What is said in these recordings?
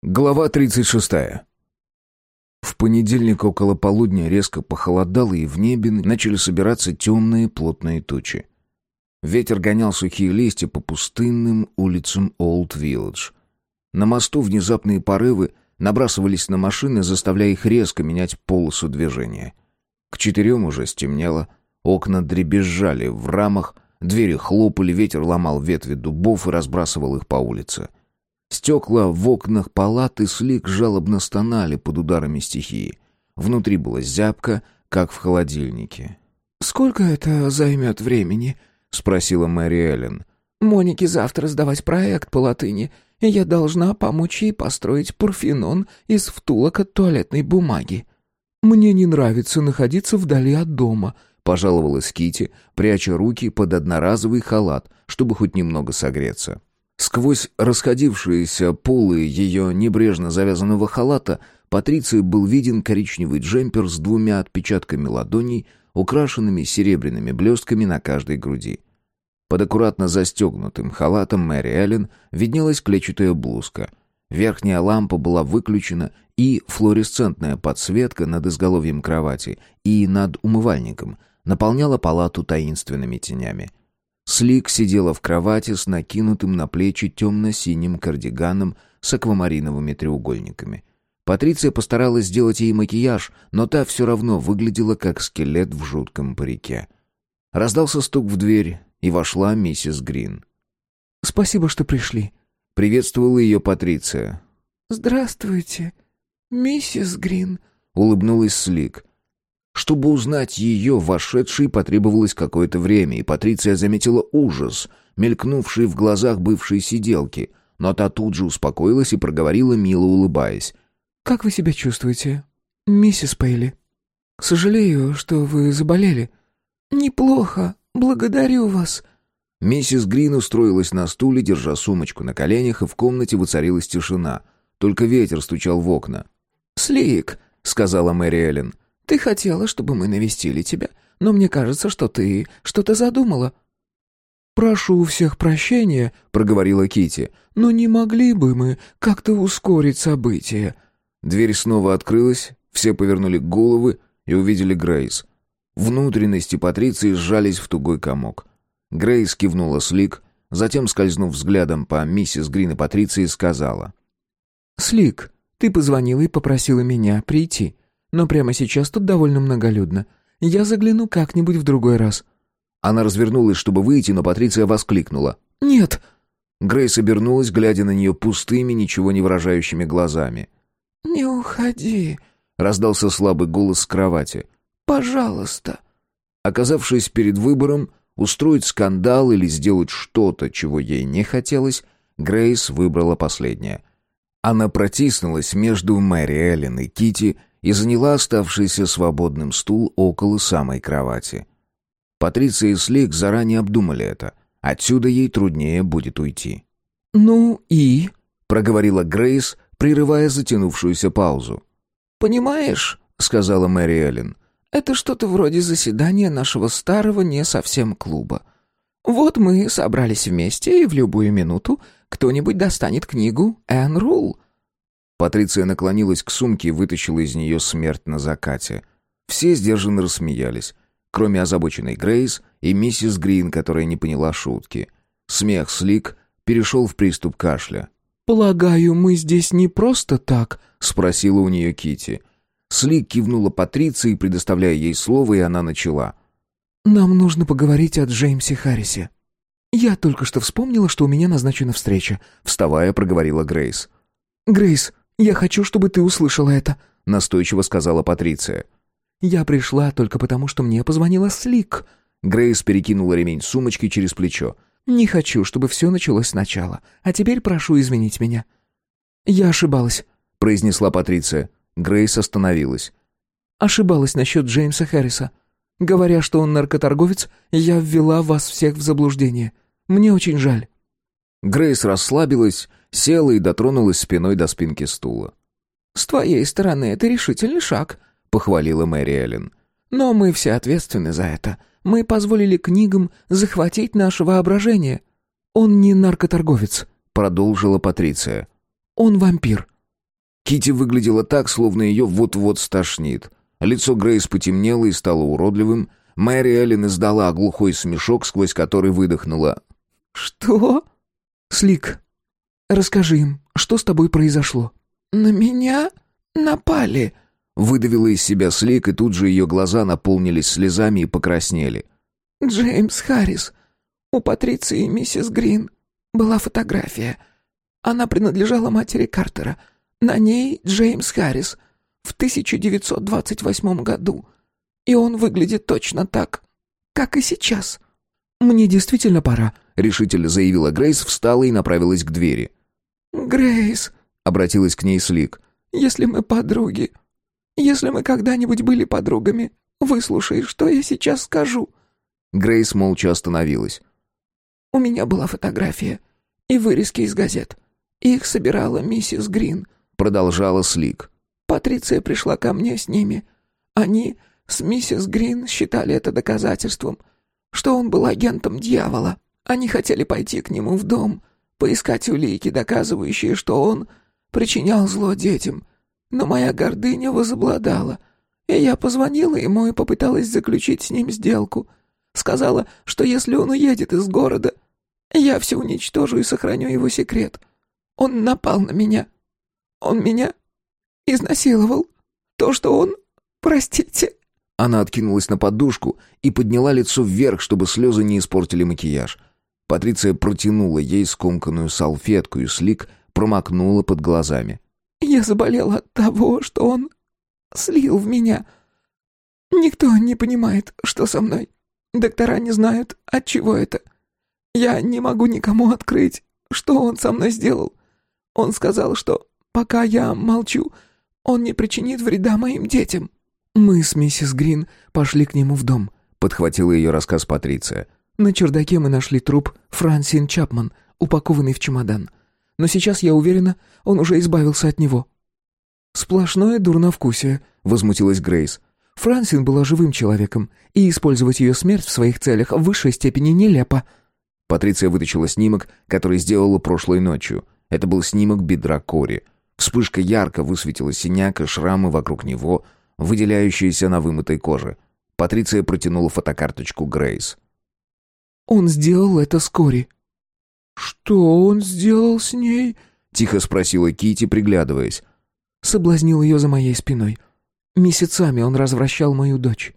Глава 36. В понедельник около полудня резко похолодало, и в небе начали собираться темные плотные тучи. Ветер гонял сухие листья по пустынным улицам Олд-Вилледж. На мосту внезапные порывы набрасывались на машины, заставляя их резко менять полосу движения. К четырем уже стемнело, окна дребезжали в рамах, двери хлопали, ветер ломал ветви дубов и разбрасывал их по улице. Стекла в окнах палаты слик жалобно стонали под ударами стихии. Внутри было зябко, как в холодильнике. «Сколько это займет времени?» — спросила Мэри Эллен. «Монике завтра сдавать проект по латыни, и я должна помочь ей построить парфенон из втулок от туалетной бумаги». «Мне не нравится находиться вдали от дома», — пожаловалась Кити, пряча руки под одноразовый халат, чтобы хоть немного согреться. Сквозь расходившиеся полы ее небрежно завязанного халата Патриции был виден коричневый джемпер с двумя отпечатками ладоней, украшенными серебряными блестками на каждой груди. Под аккуратно застегнутым халатом Мэри Эллен виднелась клетчатая блузка. Верхняя лампа была выключена, и флуоресцентная подсветка над изголовьем кровати и над умывальником наполняла палату таинственными тенями — Слик сидела в кровати с накинутым на плечи темно-синим кардиганом с аквамариновыми треугольниками. Патриция постаралась сделать ей макияж, но та все равно выглядела как скелет в жутком парике. Раздался стук в дверь, и вошла миссис Грин. «Спасибо, что пришли», — приветствовала ее Патриция. «Здравствуйте, миссис Грин», — улыбнулась Слик. Чтобы узнать ее, вошедшей потребовалось какое-то время, и Патриция заметила ужас, мелькнувший в глазах бывшей сиделки, но та тут же успокоилась и проговорила, мило улыбаясь. «Как вы себя чувствуете, миссис Пейли? Сожалею, что вы заболели». «Неплохо, благодарю вас». Миссис Грин устроилась на стуле, держа сумочку на коленях, и в комнате воцарилась тишина. Только ветер стучал в окна. «Слик», — сказала Мэри Эллен, — ты хотела, чтобы мы навестили тебя, но мне кажется, что ты что-то задумала». «Прошу у всех прощения», — проговорила Кити, «но не могли бы мы как-то ускорить события?» Дверь снова открылась, все повернули головы и увидели Грейс. Внутренности Патриции сжались в тугой комок. Грейс кивнула Слик, затем, скользнув взглядом по миссис Грин и Патриции, сказала. «Слик, ты позвонила и попросила меня прийти. Но прямо сейчас тут довольно многолюдно. Я загляну как-нибудь в другой раз». Она развернулась, чтобы выйти, но Патриция воскликнула. «Нет!» Грейс обернулась, глядя на нее пустыми, ничего не выражающими глазами. «Не уходи», — раздался слабый голос с кровати. «Пожалуйста». Оказавшись перед выбором, устроить скандал или сделать что-то, чего ей не хотелось, Грейс выбрала последнее. Она протиснулась между Мэри Эллен и Кити и заняла оставшийся свободным стул около самой кровати. Патриция и Слик заранее обдумали это. Отсюда ей труднее будет уйти. «Ну и?» — проговорила Грейс, прерывая затянувшуюся паузу. «Понимаешь», — сказала Мэри Эллен, — «это что-то вроде заседания нашего старого не совсем клуба. Вот мы собрались вместе, и в любую минуту кто-нибудь достанет книгу Энн Рул, Патриция наклонилась к сумке и вытащила из нее смерть на закате. Все сдержанно рассмеялись, кроме озабоченной Грейс и миссис Грин, которая не поняла шутки. Смех Слик перешел в приступ кашля. «Полагаю, мы здесь не просто так?» — спросила у нее Кити. Слик кивнула Патриции, предоставляя ей слово, и она начала. «Нам нужно поговорить о Джеймсе Харрисе. Я только что вспомнила, что у меня назначена встреча», — вставая, проговорила Грейс. «Грейс, «Я хочу, чтобы ты услышала это», — настойчиво сказала Патриция. «Я пришла только потому, что мне позвонила Слик». Грейс перекинула ремень сумочки через плечо. «Не хочу, чтобы все началось сначала. А теперь прошу извинить меня». «Я ошибалась», — произнесла Патриция. Грейс остановилась. «Ошибалась насчет Джеймса Харриса. Говоря, что он наркоторговец, я ввела вас всех в заблуждение. Мне очень жаль». Грейс расслабилась села и дотронулась спиной до спинки стула. «С твоей стороны это решительный шаг», — похвалила Мэри Эллен. «Но мы все ответственны за это. Мы позволили книгам захватить наше воображение». «Он не наркоторговец», — продолжила Патриция. «Он вампир». Кити выглядела так, словно ее вот-вот стошнит. Лицо Грейс потемнело и стало уродливым. Мэри Эллен издала глухой смешок, сквозь который выдохнула. «Что?» «Слик, расскажи им, что с тобой произошло?» «На меня напали», — выдавила из себя Слик, и тут же ее глаза наполнились слезами и покраснели. «Джеймс Харрис. У Патриции и миссис Грин была фотография. Она принадлежала матери Картера. На ней Джеймс Харрис в 1928 году. И он выглядит точно так, как и сейчас». «Мне действительно пора», — решительно заявила Грейс, встала и направилась к двери. «Грейс», — обратилась к ней Слик, — «если мы подруги, если мы когда-нибудь были подругами, выслушай, что я сейчас скажу». Грейс молча остановилась. «У меня была фотография и вырезки из газет. Их собирала миссис Грин», — продолжала Слик. «Патриция пришла ко мне с ними. Они с миссис Грин считали это доказательством, что он был агентом дьявола. Они хотели пойти к нему в дом, поискать улики, доказывающие, что он причинял зло детям. Но моя гордыня возобладала, и я позвонила ему и попыталась заключить с ним сделку. Сказала, что если он уедет из города, я все уничтожу и сохраню его секрет. Он напал на меня. Он меня изнасиловал. То, что он... Простите. Она откинулась на подушку и подняла лицо вверх, чтобы слезы не испортили макияж. Патриция протянула ей скомканную салфетку, и Слик промокнула под глазами. «Я заболела от того, что он слил в меня. Никто не понимает, что со мной. Доктора не знают, от чего это. Я не могу никому открыть, что он со мной сделал. Он сказал, что пока я молчу, он не причинит вреда моим детям». «Мы с миссис Грин пошли к нему в дом», — подхватила ее рассказ Патриция. «На чердаке мы нашли труп Франсин Чапман, упакованный в чемодан. Но сейчас, я уверена, он уже избавился от него». «Сплошное дурновкусие», — возмутилась Грейс. Франсин была живым человеком, и использовать ее смерть в своих целях в высшей степени нелепо. Патриция вытащила снимок, который сделала прошлой ночью. Это был снимок бедра Кори. Вспышка ярко высветила синяк и шрамы вокруг него, выделяющиеся на вымытой коже. Патриция протянула фотокарточку Грейс. «Он сделал это с Кори». «Что он сделал с ней?» — тихо спросила Кити, приглядываясь. «Соблазнил ее за моей спиной. Месяцами он развращал мою дочь.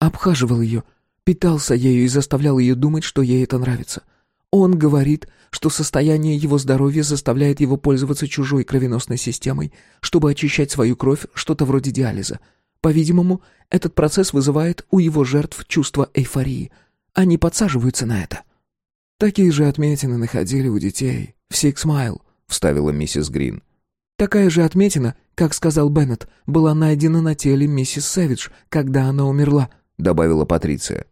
Обхаживал ее, питался ею и заставлял ее думать, что ей это нравится. Он говорит, что состояние его здоровья заставляет его пользоваться чужой кровеносной системой, чтобы очищать свою кровь, что-то вроде диализа. По-видимому, этот процесс вызывает у его жертв чувство эйфории. Они подсаживаются на это. «Такие же отметины находили у детей в Mile», — вставила миссис Грин. Такая же отметина, как сказал Беннет, была найдена на теле миссис Сэвидж, когда она умерла», — добавила Патриция.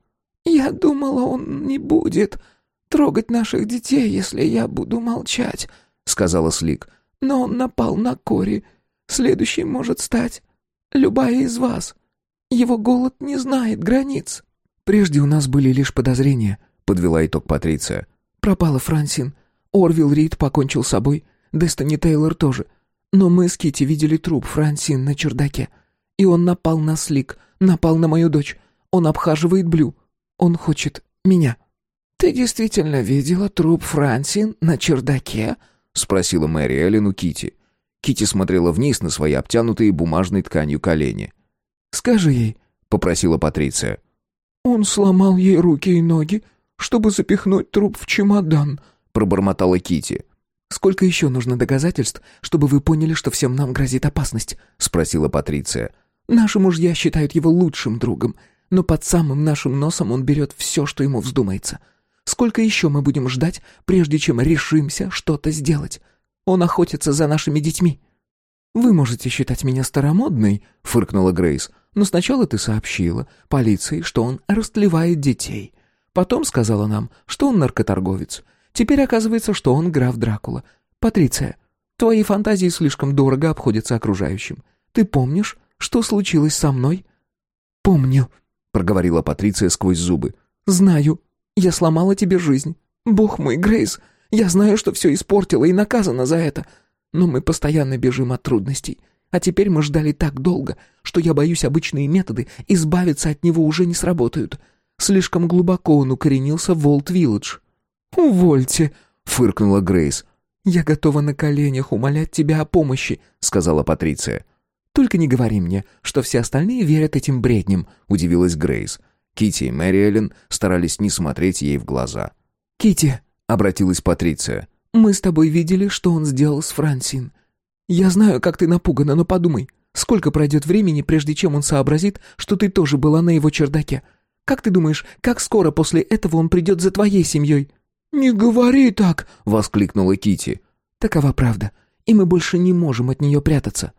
«Я думала, он не будет трогать наших детей, если я буду молчать», — сказала Слик. «Но он напал на Кори. Следующий может стать любая из вас. Его голод не знает границ». «Прежде у нас были лишь подозрения», — подвела итог Патриция. «Пропала Франсин. Орвилл Рид покончил с собой. Дестони Тейлор тоже. Но мы с Кити видели труп Франсин на чердаке. И он напал на Слик, напал на мою дочь. Он обхаживает Блю. Он хочет меня». «Ты действительно видела труп Франсин на чердаке?» — спросила Мэри Эллен у Кити. Кити смотрела вниз на свои обтянутые бумажной тканью колени. «Скажи ей», — попросила Патриция. «Он сломал ей руки и ноги, чтобы запихнуть труп в чемодан», — пробормотала Кити. «Сколько еще нужно доказательств, чтобы вы поняли, что всем нам грозит опасность?» — спросила Патриция. «Наши мужья считают его лучшим другом, но под самым нашим носом он берет все, что ему вздумается. Сколько еще мы будем ждать, прежде чем решимся что-то сделать? Он охотится за нашими детьми». «Вы можете считать меня старомодной», — фыркнула Грейс, «но сначала ты сообщила полиции, что он растлевает детей. Потом сказала нам, что он наркоторговец. Теперь оказывается, что он граф Дракула. Патриция, твои фантазии слишком дорого обходятся окружающим. Ты помнишь, что случилось со мной?» «Помню», — проговорила Патриция сквозь зубы. «Знаю. Я сломала тебе жизнь. Бог мой, Грейс, я знаю, что все испортила и наказана за это. Но мы постоянно бежим от трудностей. А теперь мы ждали так долго, что я боюсь, обычные методы избавиться от него уже не сработают. Слишком глубоко он укоренился в Волт-Вилледж». «Увольте», — фыркнула Грейс. «Я готова на коленях умолять тебя о помощи», — сказала Патриция. «Только не говори мне, что все остальные верят этим бредням», — удивилась Грейс. Кити и Мэри Эллен старались не смотреть ей в глаза. Кити, обратилась Патриция. Мы с тобой видели, что он сделал с Франсин. Я знаю, как ты напугана, но подумай, сколько пройдет времени, прежде чем он сообразит, что ты тоже была на его чердаке? Как ты думаешь, как скоро после этого он придет за твоей семьей?» «Не говори так!» — воскликнула Кити. «Такова правда, и мы больше не можем от нее прятаться».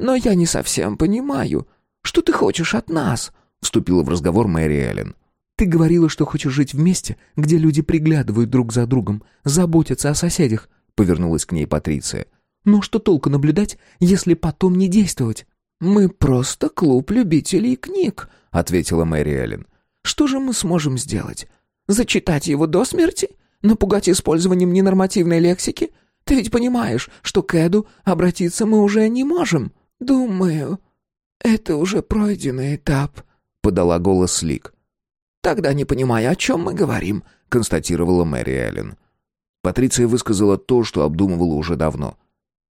«Но я не совсем понимаю, что ты хочешь от нас?» — вступила в разговор Мэри Эллен. «Ты говорила, что хочешь жить в месте, где люди приглядывают друг за другом, заботятся о соседях», — повернулась к ней Патриция. «Но что толку наблюдать, если потом не действовать?» «Мы просто клуб любителей книг», — ответила Мэри Эллен. «Что же мы сможем сделать? Зачитать его до смерти? Напугать использованием ненормативной лексики? Ты ведь понимаешь, что к Эду обратиться мы уже не можем?» «Думаю, это уже пройденный этап», — подала голос Лик. «Тогда не понимаю, о чем мы говорим», — констатировала Мэри Эллен. Патриция высказала то, что обдумывала уже давно.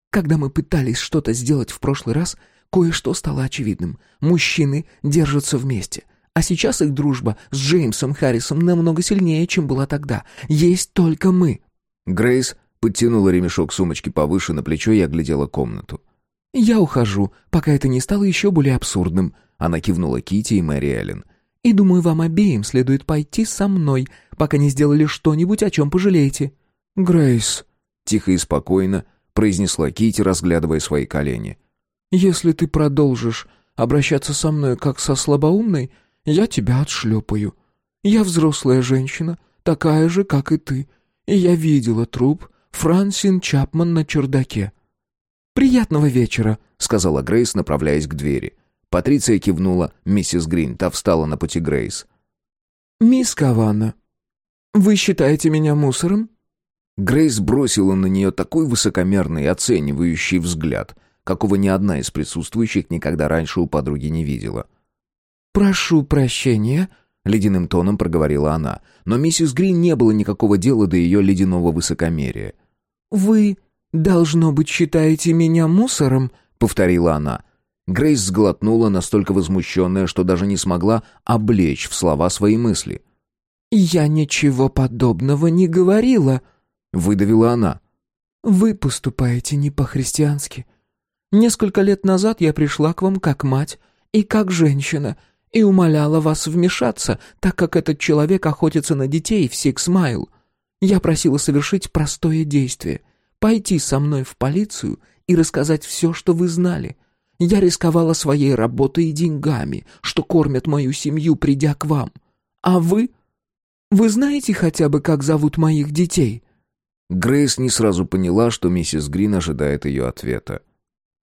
«Когда мы пытались что-то сделать в прошлый раз, кое-что стало очевидным. Мужчины держатся вместе. А сейчас их дружба с Джеймсом Харрисом намного сильнее, чем была тогда. Есть только мы». Грейс подтянула ремешок сумочки повыше на плечо и оглядела комнату. «Я ухожу, пока это не стало еще более абсурдным», — она кивнула Кити и Мэри Эллен. «И думаю, вам обеим следует пойти со мной, пока не сделали что-нибудь, о чем пожалеете». «Грейс», — тихо и спокойно произнесла Кити, разглядывая свои колени. «Если ты продолжишь обращаться со мной как со слабоумной, я тебя отшлепаю. Я взрослая женщина, такая же, как и ты, и я видела труп Франсин Чапман на чердаке». «Приятного вечера», — сказала Грейс, направляясь к двери. Патриция кивнула, миссис Грин, та встала на пути Грейс. «Мисс Каванна, вы считаете меня мусором?» Грейс бросила на нее такой высокомерный, оценивающий взгляд, какого ни одна из присутствующих никогда раньше у подруги не видела. «Прошу прощения», — ледяным тоном проговорила она, но миссис Грин не было никакого дела до ее ледяного высокомерия. «Вы, должно быть, считаете меня мусором?» — повторила она. Грейс сглотнула, настолько возмущенная, что даже не смогла облечь в слова свои мысли. «Я ничего подобного не говорила», — выдавила она. «Вы поступаете не по-христиански. Несколько лет назад я пришла к вам как мать и как женщина, и умоляла вас вмешаться, так как этот человек охотится на детей в Сикс-Майл. Я просила совершить простое действие — пойти со мной в полицию и рассказать все, что вы знали. Я рисковала своей работой и деньгами, что кормят мою семью, придя к вам. А вы? Вы знаете хотя бы, как зовут моих детей?» Грейс не сразу поняла, что миссис Грин ожидает ее ответа.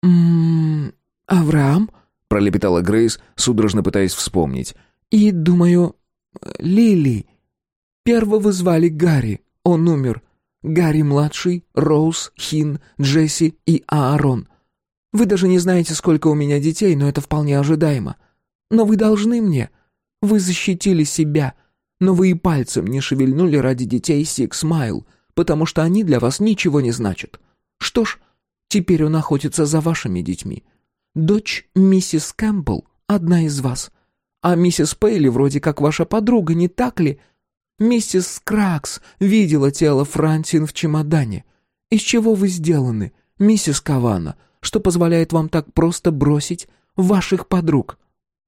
«М-м, Авраам?» пролепетала Грейс, судорожно пытаясь вспомнить. «И, думаю, Лили. Первого звали Гарри, он умер. Гарри-младший, Роуз, Хин, Джесси и Аарон. Вы даже не знаете, сколько у меня детей, но это вполне ожидаемо. Но вы должны мне. Вы защитили себя, но вы и пальцем не шевельнули ради детей Сикс Майл, потому что они для вас ничего не значат. Что ж, теперь он охотится за вашими детьми. Дочь миссис Кэмпбелл — одна из вас. А миссис Пейли вроде как ваша подруга, не так ли? Миссис Скракс видела тело Франсин в чемодане. Из чего вы сделаны, миссис Кавана, что позволяет вам так просто бросить ваших подруг?»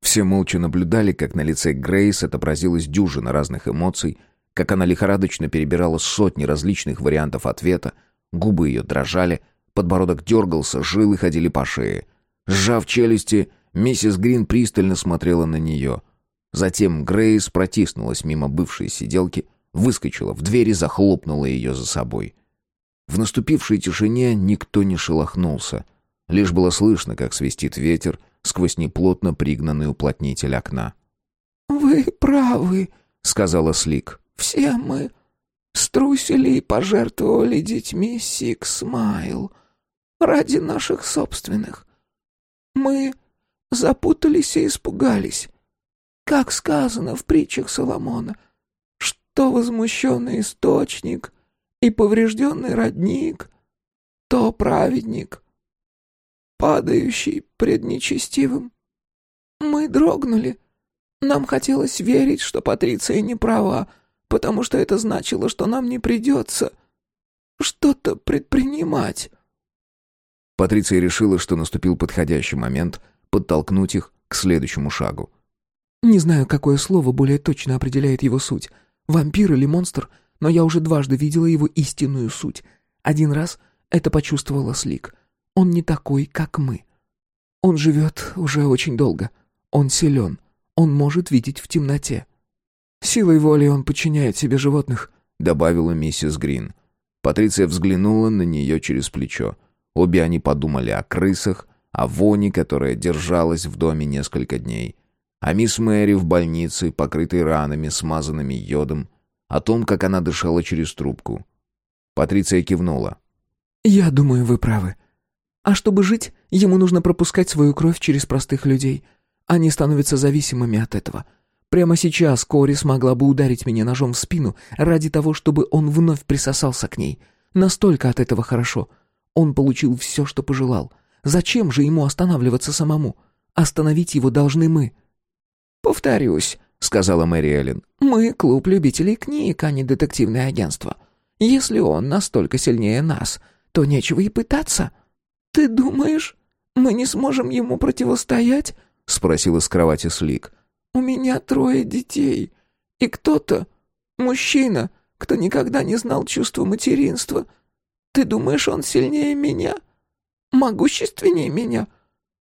Все молча наблюдали, как на лице Грейс отобразилась дюжина разных эмоций, как она лихорадочно перебирала сотни различных вариантов ответа, губы ее дрожали, подбородок дергался, жилы ходили по шее. Сжав челюсти, миссис Грин пристально смотрела на нее. Затем Грейс протиснулась мимо бывшей сиделки, выскочила в дверь и захлопнула ее за собой. В наступившей тишине никто не шелохнулся. Лишь было слышно, как свистит ветер сквозь неплотно пригнанный уплотнитель окна. «Вы правы», — сказала Слик. «Все мы струсили и пожертвовали детьми Сикс Майл. ради наших собственных. Мы запутались и испугались. Как сказано в притчах Соломона, что возмущенный источник и поврежденный родник, то праведник, падающий пред нечестивым. Мы дрогнули. Нам хотелось верить, что Патриция не права, потому что это значило, что нам не придется что-то предпринимать. Патриция решила, что наступил подходящий момент подтолкнуть их к следующему шагу. Не знаю, какое слово более точно определяет его суть. Вампир или монстр, но я уже дважды видела его истинную суть. Один раз это почувствовала Слик. Он не такой, как мы. Он живет уже очень долго. Он силен. Он может видеть в темноте. Силой воли он подчиняет себе животных, добавила миссис Грин. Патриция взглянула на нее через плечо. Обе они подумали о крысах, о воне, которая держалась в доме несколько дней, а мисс Мэри в больнице, покрытой ранами, смазанными йодом, о том, как она дышала через трубку. Патриция кивнула. «Я думаю, вы правы. А чтобы жить, ему нужно пропускать свою кровь через простых людей. Они становятся зависимыми от этого. Прямо сейчас Кори смогла бы ударить меня ножом в спину ради того, чтобы он вновь присосался к ней. Настолько от этого хорошо. Он получил все, что пожелал. Зачем же ему останавливаться самому? Остановить его должны мы». «Повторюсь», — сказала Мэри Эллен, — «мы клуб любителей книг, а не детективное агентство. Если он настолько сильнее нас, то нечего и пытаться». «Ты думаешь, мы не сможем ему противостоять?» — спросила с кровати Слик. «У меня трое детей, и кто-то, мужчина, кто никогда не знал чувства материнства. Ты думаешь, он сильнее меня? Могущественнее меня?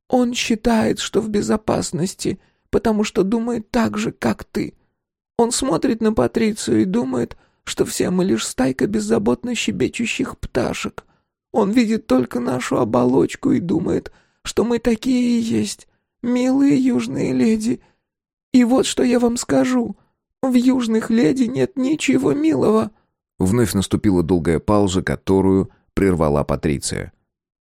Он считает, что в безопасности, потому что думает так же, как ты. Он смотрит на Патрицию и думает, что все мы лишь стайка беззаботно щебечущих пташек. Он видит только нашу оболочку и думает, что мы такие и есть, милые южные леди. И вот что я вам скажу. В южных леди нет ничего милого». Вновь наступила долгая пауза, которую прервала Патриция.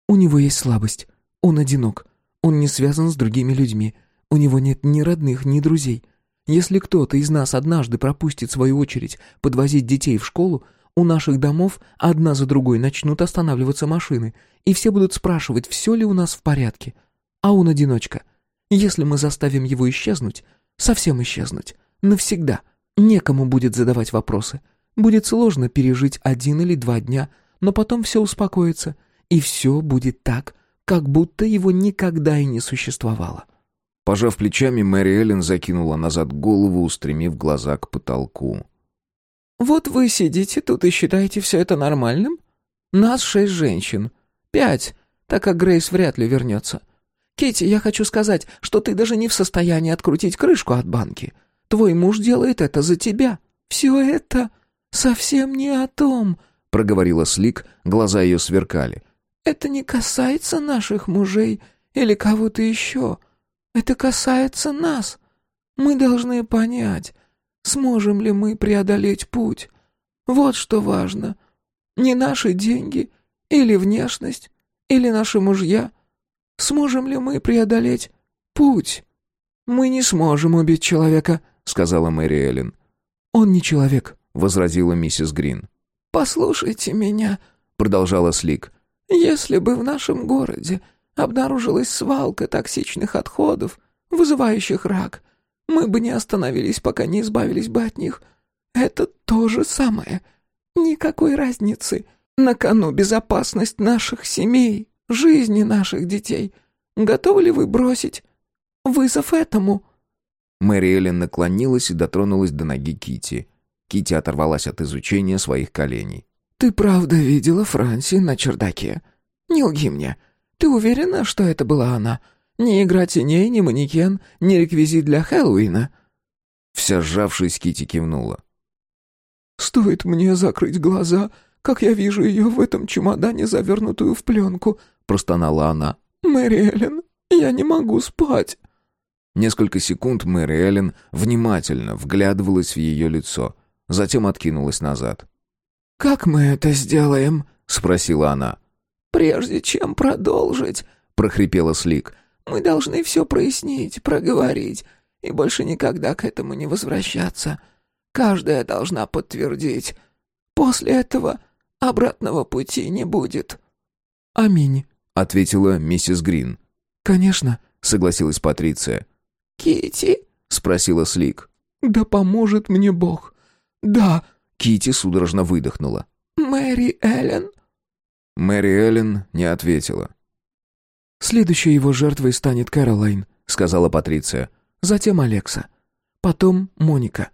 «У него есть слабость. Он одинок. Он не связан с другими людьми. У него нет ни родных, ни друзей. Если кто-то из нас однажды пропустит свою очередь подвозить детей в школу, у наших домов одна за другой начнут останавливаться машины, и все будут спрашивать, все ли у нас в порядке. А он одиночка. Если мы заставим его исчезнуть, совсем исчезнуть, навсегда, некому будет задавать вопросы. Будет сложно пережить один или два дня, но потом все успокоится, и все будет так, как будто его никогда и не существовало. Пожав плечами, Мэри Эллен закинула назад голову, устремив глаза к потолку. «Вот вы сидите тут и считаете все это нормальным? Нас шесть женщин. Пять, так как Грейс вряд ли вернется. Кити, я хочу сказать, что ты даже не в состоянии открутить крышку от банки. Твой муж делает это за тебя. Все это совсем не о том», — проговорила Слик, глаза ее сверкали. «Это не касается наших мужей или кого-то еще». Это касается нас. Мы должны понять, сможем ли мы преодолеть путь. Вот что важно. Не наши деньги или внешность, или наши мужья. Сможем ли мы преодолеть путь? Мы не сможем убить человека, сказала Мэри Эллен. Он не человек, возразила миссис Грин. Послушайте меня, продолжала Слик. Если бы в нашем городе обнаружилась свалка токсичных отходов, вызывающих рак. Мы бы не остановились, пока не избавились бы от них. Это то же самое. Никакой разницы. На кону безопасность наших семей, жизни наших детей. Готовы ли вы бросить вызов этому?» Мэри Эллен наклонилась и дотронулась до ноги Кити. Кити оторвалась от изучения своих коленей. «Ты правда видела Франси на чердаке? Не лги мне. Ты уверена, что это была она? Ни игра теней, ни манекен, ни реквизит для Хэллоуина?» Вся сжавшись, Кити кивнула. «Стоит мне закрыть глаза, как я вижу ее в этом чемодане, завернутую в пленку», — простонала она. «Мэри Эллен, я не могу спать». Несколько секунд Мэри Эллен внимательно вглядывалась в ее лицо, затем откинулась назад. «Как мы это сделаем?» — спросила она. «Прежде чем продолжить», — прохрипела Слик, — «мы должны все прояснить, проговорить и больше никогда к этому не возвращаться. Каждая должна подтвердить. После этого обратного пути не будет». «Аминь», — ответила миссис Грин. «Конечно», — согласилась Патриция. Кити? спросила Слик. «Да поможет мне Бог. Да». Кити судорожно выдохнула. «Мэри Эллен?» Мэри Эллен не ответила. «Следующей его жертвой станет Кэролайн», — сказала Патриция. «Затем Алекса. Потом Моника.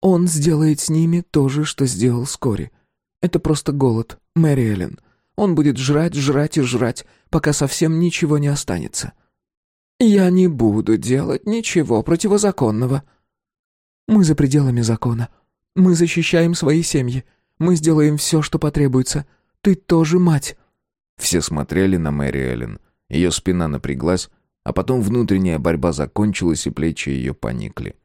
Он сделает с ними то же, что сделал с Кори. Это просто голод, Мэри Эллен. Он будет жрать, жрать и жрать, пока совсем ничего не останется». «Я не буду делать ничего противозаконного». «Мы за пределами закона. Мы защищаем свои семьи. Мы сделаем все, что потребуется. Ты тоже мать». Все смотрели на Мэри Эллен. Ее спина напряглась, а потом внутренняя борьба закончилась, и плечи ее поникли.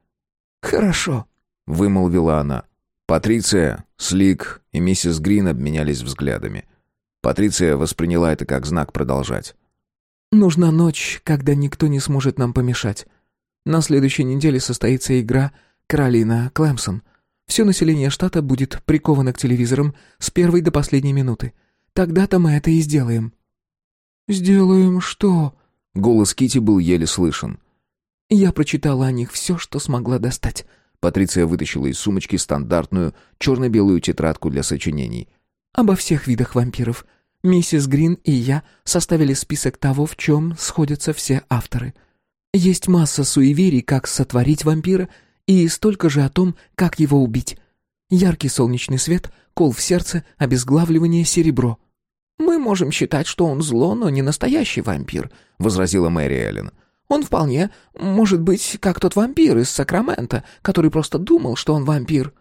«Хорошо», — вымолвила она. Патриция, Слик и миссис Грин обменялись взглядами. Патриция восприняла это как знак продолжать. «Нужна ночь, когда никто не сможет нам помешать. На следующей неделе состоится игра «Каролина Клэмсон». Все население штата будет приковано к телевизорам с первой до последней минуты. Тогда-то мы это и сделаем». «Сделаем что?» Голос Кити был еле слышен. «Я прочитала о них все, что смогла достать». Патриция вытащила из сумочки стандартную черно-белую тетрадку для сочинений. «Обо всех видах вампиров. Миссис Грин и я составили список того, в чем сходятся все авторы. Есть масса суеверий, как сотворить вампира, и столько же о том, как его убить. Яркий солнечный свет, кол в сердце, обезглавливание, серебро. «Мы можем считать, что он зло, но не настоящий вампир», — возразила Мэри Эллен. «Он вполне может быть как тот вампир из Сакрамента, который просто думал, что он вампир».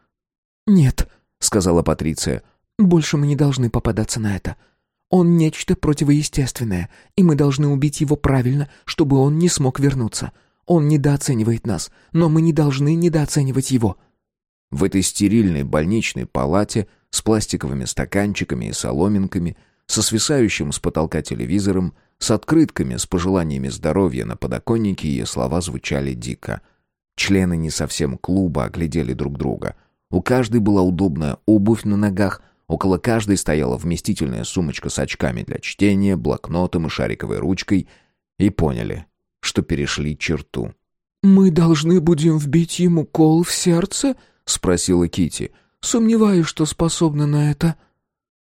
«Нет», — сказала Патриция, — «больше мы не должны попадаться на это. Он нечто противоестественное, и мы должны убить его правильно, чтобы он не смог вернуться. Он недооценивает нас, но мы не должны недооценивать его». В этой стерильной больничной палате с пластиковыми стаканчиками и соломинками, со свисающим с потолка телевизором, с открытками с пожеланиями здоровья на подоконнике ее слова звучали дико. Члены не совсем клуба оглядели друг друга. У каждой была удобная обувь на ногах — Около каждой стояла вместительная сумочка с очками для чтения, блокнотом и шариковой ручкой, и поняли, что перешли черту. «Мы должны будем вбить ему кол в сердце?» — спросила Кити. «Сомневаюсь, что способна на это».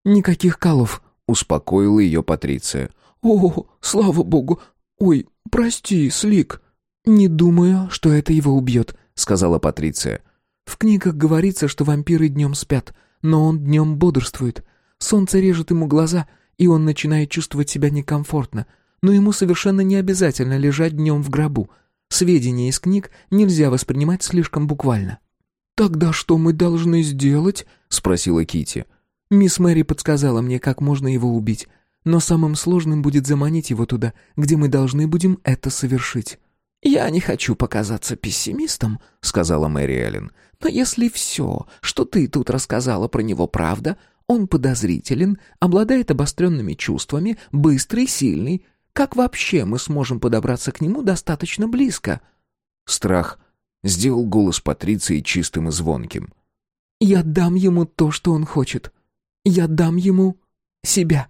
«Никаких колов», — успокоила ее Патриция. «О, слава богу! Ой, прости, Слик!» «Не думаю, что это его убьет», — сказала Патриция. «В книгах говорится, что вампиры днем спят, но он днем бодрствует. Солнце режет ему глаза, и он начинает чувствовать себя некомфортно. Но ему совершенно не обязательно лежать днем в гробу. Сведения из книг нельзя воспринимать слишком буквально. «Тогда что мы должны сделать?» — спросила Кити. «Мисс Мэри подсказала мне, как можно его убить, но самым сложным будет заманить его туда, где мы должны будем это совершить». «Я не хочу показаться пессимистом», — сказала Мэри Эллен. «Но если все, что ты тут рассказала про него, правда, он подозрителен, обладает обостренными чувствами, быстрый, сильный. Как вообще мы сможем подобраться к нему достаточно близко?» Страх сделал голос Патриции чистым и звонким. «Я дам ему то, что он хочет. Я дам ему себя».